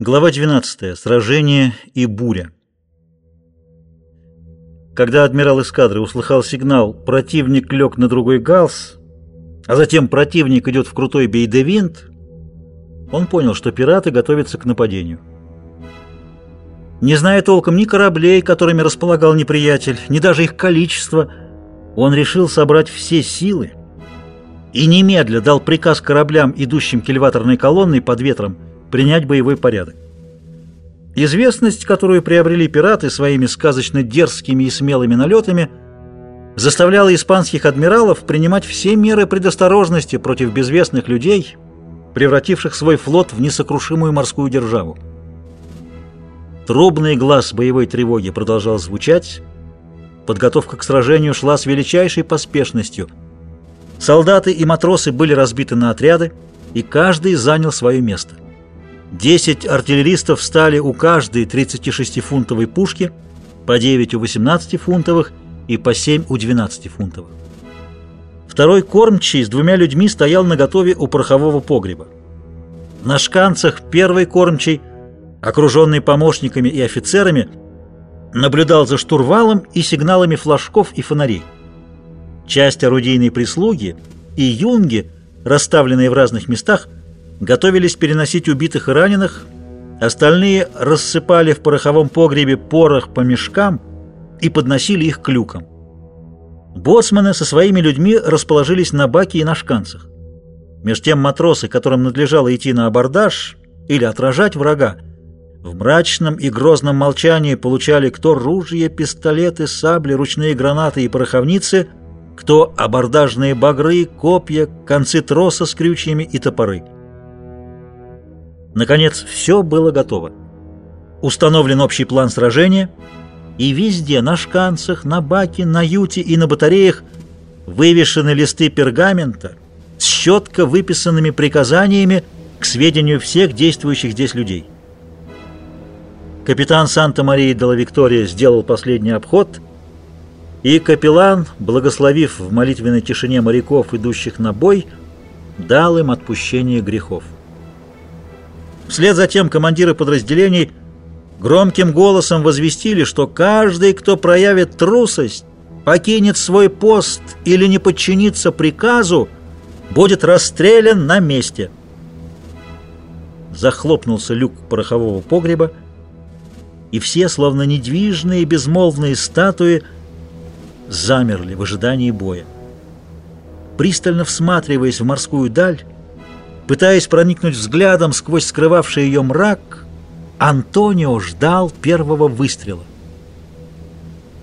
Глава 12. Сражение и буря. Когда адмирал эскадры услыхал сигнал «противник лег на другой галс», а затем «противник идет в крутой бейдевинт», он понял, что пираты готовятся к нападению. Не зная толком ни кораблей, которыми располагал неприятель, ни даже их количества, он решил собрать все силы и немедля дал приказ кораблям, идущим кильваторной колонной под ветром, принять боевой порядок. Известность, которую приобрели пираты своими сказочно дерзкими и смелыми налетами, заставляла испанских адмиралов принимать все меры предосторожности против безвестных людей, превративших свой флот в несокрушимую морскую державу. Трубный глаз боевой тревоги продолжал звучать, подготовка к сражению шла с величайшей поспешностью. Солдаты и матросы были разбиты на отряды, и каждый занял свое место. Десять артиллеристов встали у каждой 36-фунтовой пушки, по 9 у 18-фунтовых и по 7 у 12-фунтовых. Второй кормчий с двумя людьми стоял наготове у порохового погреба. На шканцах первый кормчий, окруженный помощниками и офицерами, наблюдал за штурвалом и сигналами флажков и фонарей. Часть орудийной прислуги и юнги, расставленные в разных местах, готовились переносить убитых и раненых, остальные рассыпали в пороховом погребе порох по мешкам и подносили их к люкам. Боцманы со своими людьми расположились на баке и на шканцах. Меж тем матросы, которым надлежало идти на абордаж или отражать врага, в мрачном и грозном молчании получали кто ружья, пистолеты, сабли, ручные гранаты и пороховницы, кто абордажные багры, копья, концы троса с крючьями и топоры. Наконец, все было готово. Установлен общий план сражения, и везде, на шканцах, на баке, на юте и на батареях, вывешены листы пергамента с четко выписанными приказаниями к сведению всех действующих здесь людей. Капитан Санта-Марии де Виктория сделал последний обход, и капеллан, благословив в молитвенной тишине моряков, идущих на бой, дал им отпущение грехов. Вслед за тем командиры подразделений громким голосом возвестили, что каждый, кто проявит трусость, покинет свой пост или не подчинится приказу, будет расстрелян на месте. Захлопнулся люк порохового погреба, и все, словно недвижные безмолвные статуи, замерли в ожидании боя. Пристально всматриваясь в морскую даль, Пытаясь проникнуть взглядом сквозь скрывавший ее мрак, Антонио ждал первого выстрела.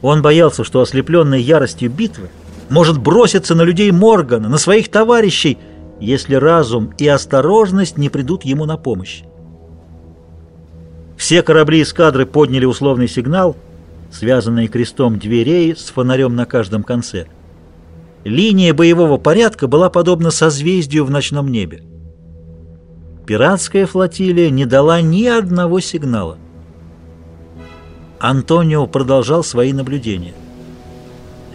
Он боялся, что ослепленный яростью битвы может броситься на людей Моргана, на своих товарищей, если разум и осторожность не придут ему на помощь. Все корабли эскадры подняли условный сигнал, связанный крестом дверей с фонарем на каждом конце. Линия боевого порядка была подобна созвездию в ночном небе пиратская флотилия не дала ни одного сигнала. Антонио продолжал свои наблюдения.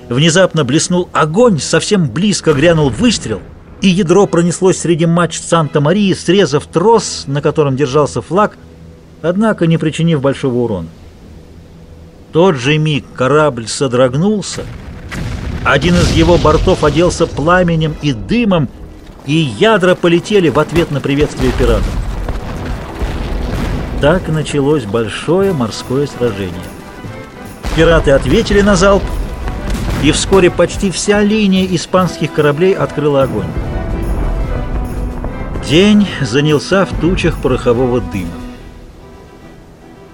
Внезапно блеснул огонь, совсем близко грянул выстрел, и ядро пронеслось среди матч Санта-Марии, срезав трос, на котором держался флаг, однако не причинив большого урона. тот же миг корабль содрогнулся, один из его бортов оделся пламенем и дымом, и ядра полетели в ответ на приветствие пиратов. Так началось большое морское сражение. Пираты ответили на залп, и вскоре почти вся линия испанских кораблей открыла огонь. День занялся в тучах порохового дыма.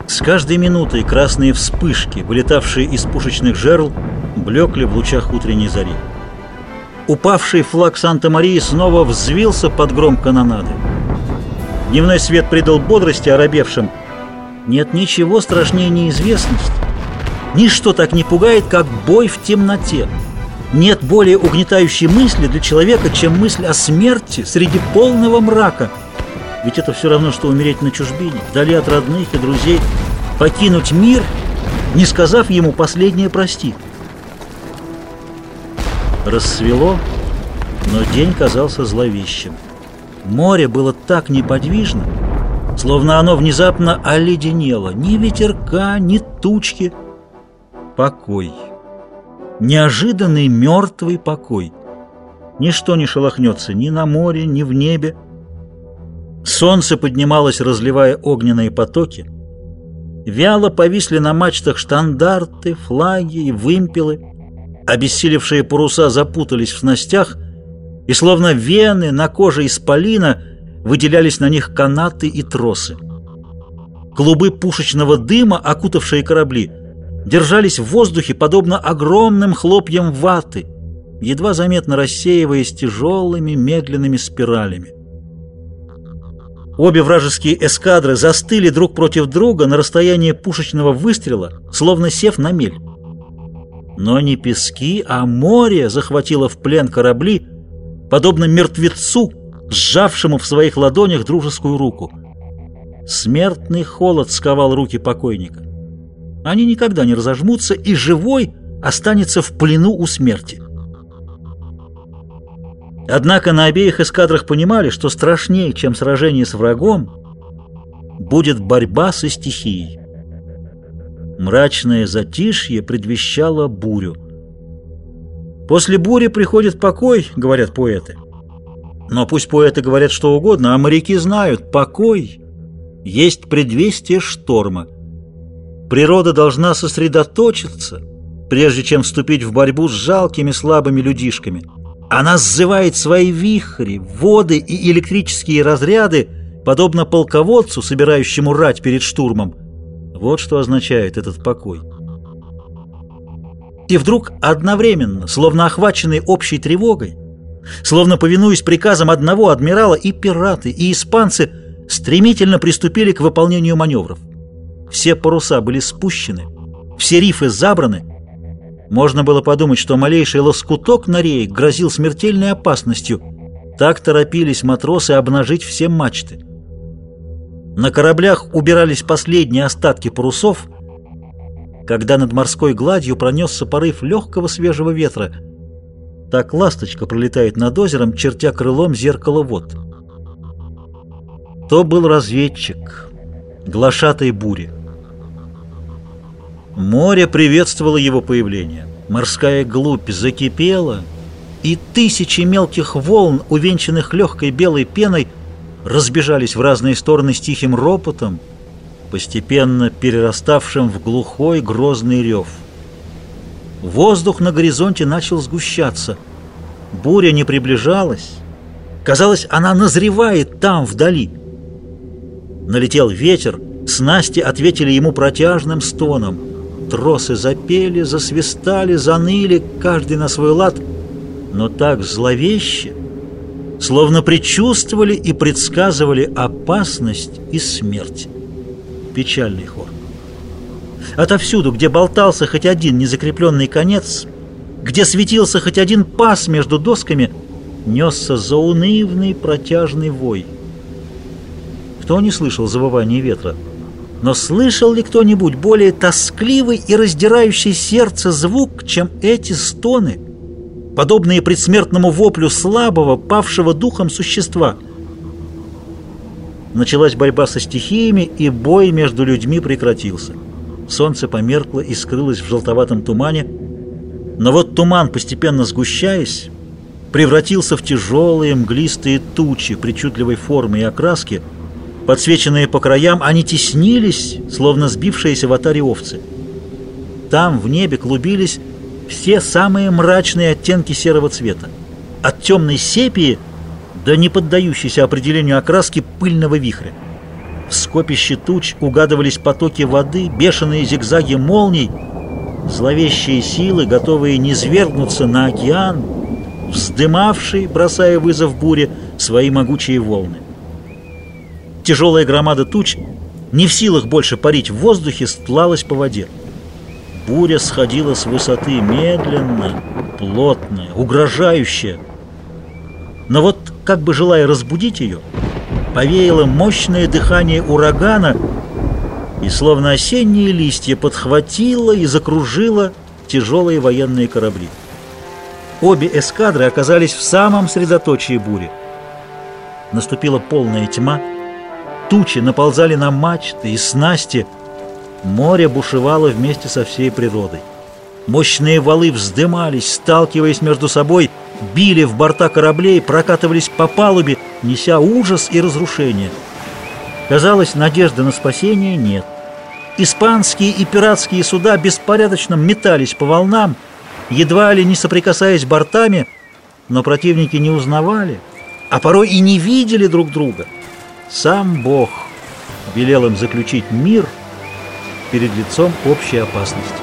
С каждой минутой красные вспышки, вылетавшие из пушечных жерл, блекли в лучах утренней зари. Упавший флаг Санта-Марии снова взвился под гром канонады. Дневной свет придал бодрости оробевшим. Нет ничего страшнее неизвестности. Ничто так не пугает, как бой в темноте. Нет более угнетающей мысли для человека, чем мысль о смерти среди полного мрака. Ведь это все равно, что умереть на чужбине, вдали от родных и друзей, покинуть мир, не сказав ему последнее «прости». Рассвело, но день казался зловещим. Море было так неподвижно, словно оно внезапно оледенело. Ни ветерка, ни тучки. Покой. Неожиданный мертвый покой. Ничто не шелохнется ни на море, ни в небе. Солнце поднималось, разливая огненные потоки. Вяло повисли на мачтах штандарты, флаги и вымпелы. Обессилевшие паруса запутались в снастях, и словно вены на коже исполина выделялись на них канаты и тросы. Клубы пушечного дыма, окутавшие корабли, держались в воздухе, подобно огромным хлопьям ваты, едва заметно рассеиваясь тяжелыми медленными спиралями. Обе вражеские эскадры застыли друг против друга на расстоянии пушечного выстрела, словно сев на мель. Но не пески, а море захватило в плен корабли, подобно мертвецу, сжавшему в своих ладонях дружескую руку. Смертный холод сковал руки покойника. Они никогда не разожмутся, и живой останется в плену у смерти. Однако на обеих эскадрах понимали, что страшнее, чем сражение с врагом, будет борьба со стихией. Мрачное затишье предвещало бурю. После бури приходит покой, говорят поэты. Но пусть поэты говорят что угодно, а моряки знают, покой есть предвестие шторма. Природа должна сосредоточиться, прежде чем вступить в борьбу с жалкими слабыми людишками – она сзывает свои вихри, воды и электрические разряды, подобно полководцу, собирающему рать перед штурмом. Вот что означает этот покой. И вдруг одновременно, словно охваченные общей тревогой, словно повинуясь приказам одного адмирала, и пираты, и испанцы стремительно приступили к выполнению маневров. Все паруса были спущены, все рифы забраны, можно было подумать, что малейший лоскуток на рее грозил смертельной опасностью. Так торопились матросы обнажить все мачты. На кораблях убирались последние остатки парусов, когда над морской гладью пронесся порыв легкого свежего ветра. Так ласточка пролетает над озером, чертя крылом зеркало вод. То был разведчик, глашатай бури. Море приветствовало его появление. Морская глубь закипела, и тысячи мелких волн, увенчанных легкой белой пеной, разбежались в разные стороны с тихим ропотом, постепенно перераставшим в глухой грозный рев. Воздух на горизонте начал сгущаться. Буря не приближалась. Казалось, она назревает там, вдали. Налетел ветер, снасти ответили ему протяжным стоном — Тросы запели, засвистали, заныли, каждый на свой лад, но так зловеще, словно предчувствовали и предсказывали опасность и смерть. Печальный хор. Отовсюду, где болтался хоть один незакрепленный конец, где светился хоть один паз между досками, несся заунывный протяжный вой. Кто не слышал завывания ветра? Но слышал ли кто-нибудь более тоскливый и раздирающий сердце звук, чем эти стоны, подобные предсмертному воплю слабого, павшего духом существа? Началась борьба со стихиями, и бой между людьми прекратился. Солнце померкло и скрылось в желтоватом тумане, но вот туман, постепенно сгущаясь, превратился в тяжелые мглистые тучи причудливой формы и окраски, Подсвеченные по краям, они теснились, словно сбившиеся в атаре овцы. Там, в небе, клубились все самые мрачные оттенки серого цвета. От темной сепии до не поддающейся определению окраски пыльного вихря. В скопище туч угадывались потоки воды, бешеные зигзаги молний, зловещие силы, готовые низвергнуться на океан, вздымавший, бросая вызов буре, свои могучие волны. Тяжелая громада туч, не в силах больше парить в воздухе, стлалась по воде. Буря сходила с высоты медленно, плотная, угрожающая. Но вот, как бы желая разбудить ее, повеяло мощное дыхание урагана и, словно осенние листья, подхватило и закружило тяжелые военные корабли. Обе эскадры оказались в самом средоточии бури. Наступила полная тьма, тучи наползали на мачты и снасти. Море бушевало вместе со всей природой. Мощные валы вздымались, сталкиваясь между собой, били в борта кораблей, прокатывались по палубе, неся ужас и разрушение. Казалось, надежды на спасение нет. Испанские и пиратские суда беспорядочно метались по волнам, едва ли не соприкасаясь бортами, но противники не узнавали, а порой и не видели друг друга. Сам Бог велел им заключить мир перед лицом общей опасности.